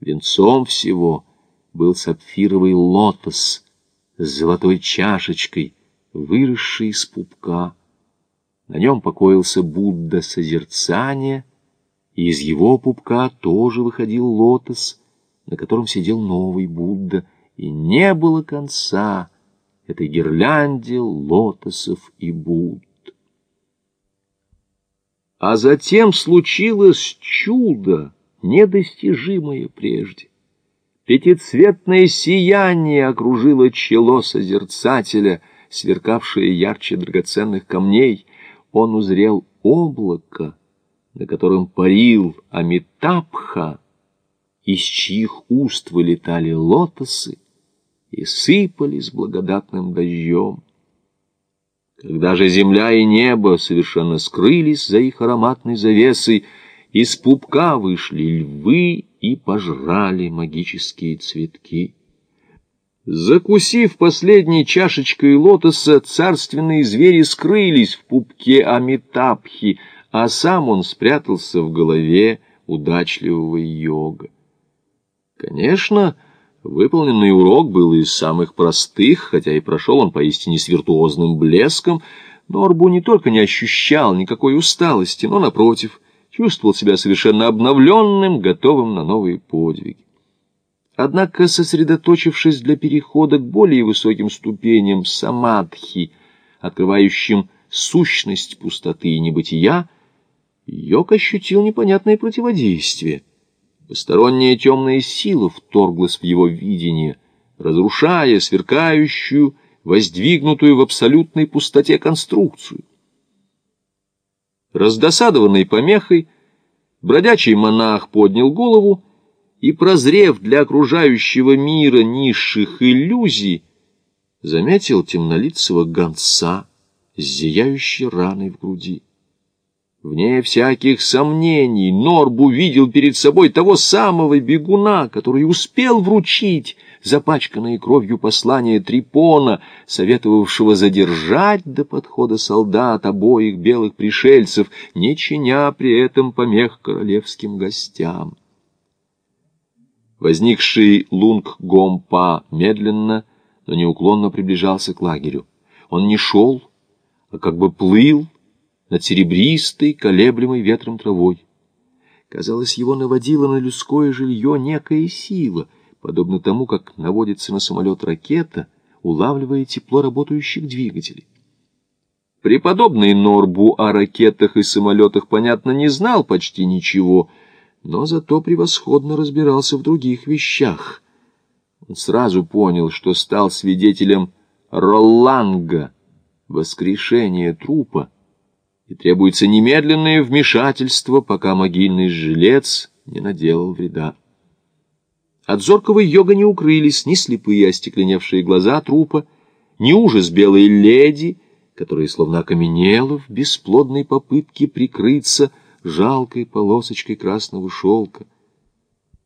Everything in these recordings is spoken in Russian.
Венцом всего был сапфировый лотос с золотой чашечкой, выросший из пупка. На нем покоился Будда созерцания, и из его пупка тоже выходил лотос, на котором сидел новый Будда, и не было конца этой гирлянде лотосов и Будд. А затем случилось чудо, недостижимое прежде. Пятицветное сияние окружило чело созерцателя, сверкавшее ярче драгоценных камней. Он узрел облако, на котором парил Амитабха, из чьих уст вылетали лотосы и сыпались благодатным дождем. Когда же земля и небо совершенно скрылись за их ароматной завесой, из пупка вышли львы и пожрали магические цветки. Закусив последней чашечкой лотоса, царственные звери скрылись в пупке Амитабхи, а сам он спрятался в голове удачливого йога. Конечно, выполненный урок был из самых простых, хотя и прошел он поистине с виртуозным блеском, но Арбу не только не ощущал никакой усталости, но, напротив, чувствовал себя совершенно обновленным, готовым на новые подвиги. Однако, сосредоточившись для перехода к более высоким ступеням самадхи, открывающим сущность пустоты и небытия, Йог ощутил непонятное противодействие. Посторонняя темная сила вторглась в его видение, разрушая сверкающую, воздвигнутую в абсолютной пустоте конструкцию. Раздосадованный помехой, бродячий монах поднял голову и, прозрев для окружающего мира низших иллюзий, заметил темнолицего гонца с зияющей раной в груди. Вне всяких сомнений Норбу видел перед собой того самого бегуна, который успел вручить запачканное кровью послание Трипона, советовавшего задержать до подхода солдат обоих белых пришельцев, не чиня при этом помех королевским гостям. Возникший Лунг Гомпа медленно, но неуклонно приближался к лагерю. Он не шел, а как бы плыл над серебристой, колеблемой ветром травой. Казалось, его наводила на людское жилье некая сила — подобно тому, как наводится на самолет ракета, улавливая тепло работающих двигателей. Преподобный Норбу о ракетах и самолетах, понятно, не знал почти ничего, но зато превосходно разбирался в других вещах. Он сразу понял, что стал свидетелем Ролланга, воскрешения трупа, и требуется немедленное вмешательство, пока могильный жилец не наделал вреда. От зоркого йога не укрылись ни слепые остекленевшие глаза трупа, ни ужас белой леди, которая словно окаменела в бесплодной попытке прикрыться жалкой полосочкой красного шелка.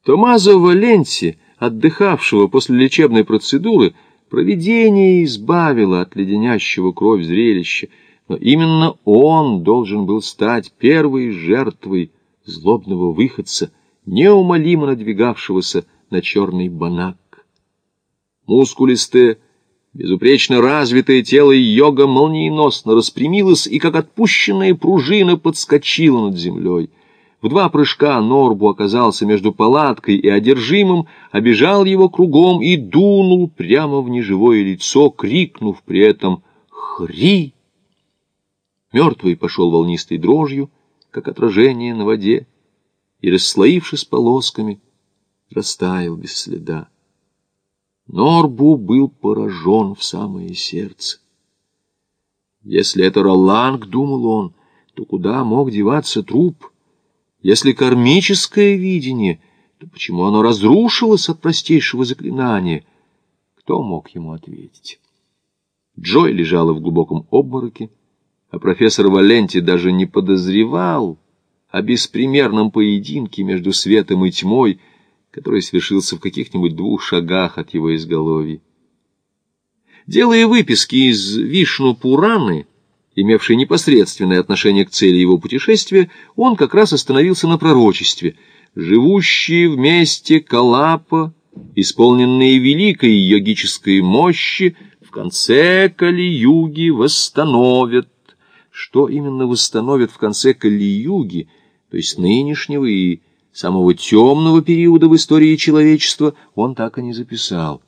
Томазо Валенси, отдыхавшего после лечебной процедуры, провидение избавило от леденящего кровь зрелища, но именно он должен был стать первой жертвой злобного выходца, неумолимо надвигавшегося на черный банак. Мускулистое, безупречно развитое тело йога молниеносно распрямилось и, как отпущенная пружина, подскочила над землей. В два прыжка Норбу оказался между палаткой и одержимым, обежал его кругом и дунул прямо в неживое лицо, крикнув при этом «Хри!». Мертвый пошел волнистой дрожью, как отражение на воде, и, расслоившись полосками, растаял без следа. Норбу был поражен в самое сердце. Если это Роланг, думал он, то куда мог деваться труп? Если кармическое видение, то почему оно разрушилось от простейшего заклинания? Кто мог ему ответить? Джой лежала в глубоком обмороке, а профессор Валенти даже не подозревал о беспримерном поединке между светом и тьмой, который свершился в каких-нибудь двух шагах от его изголовья. Делая выписки из Вишну-Пураны, имевшей непосредственное отношение к цели его путешествия, он как раз остановился на пророчестве. живущие вместе Калапа, исполненные великой йогической мощи, в конце Кали-юги восстановят. Что именно восстановят в конце Кали-юги, то есть нынешнего и самого темного периода в истории человечества, он так и не записал.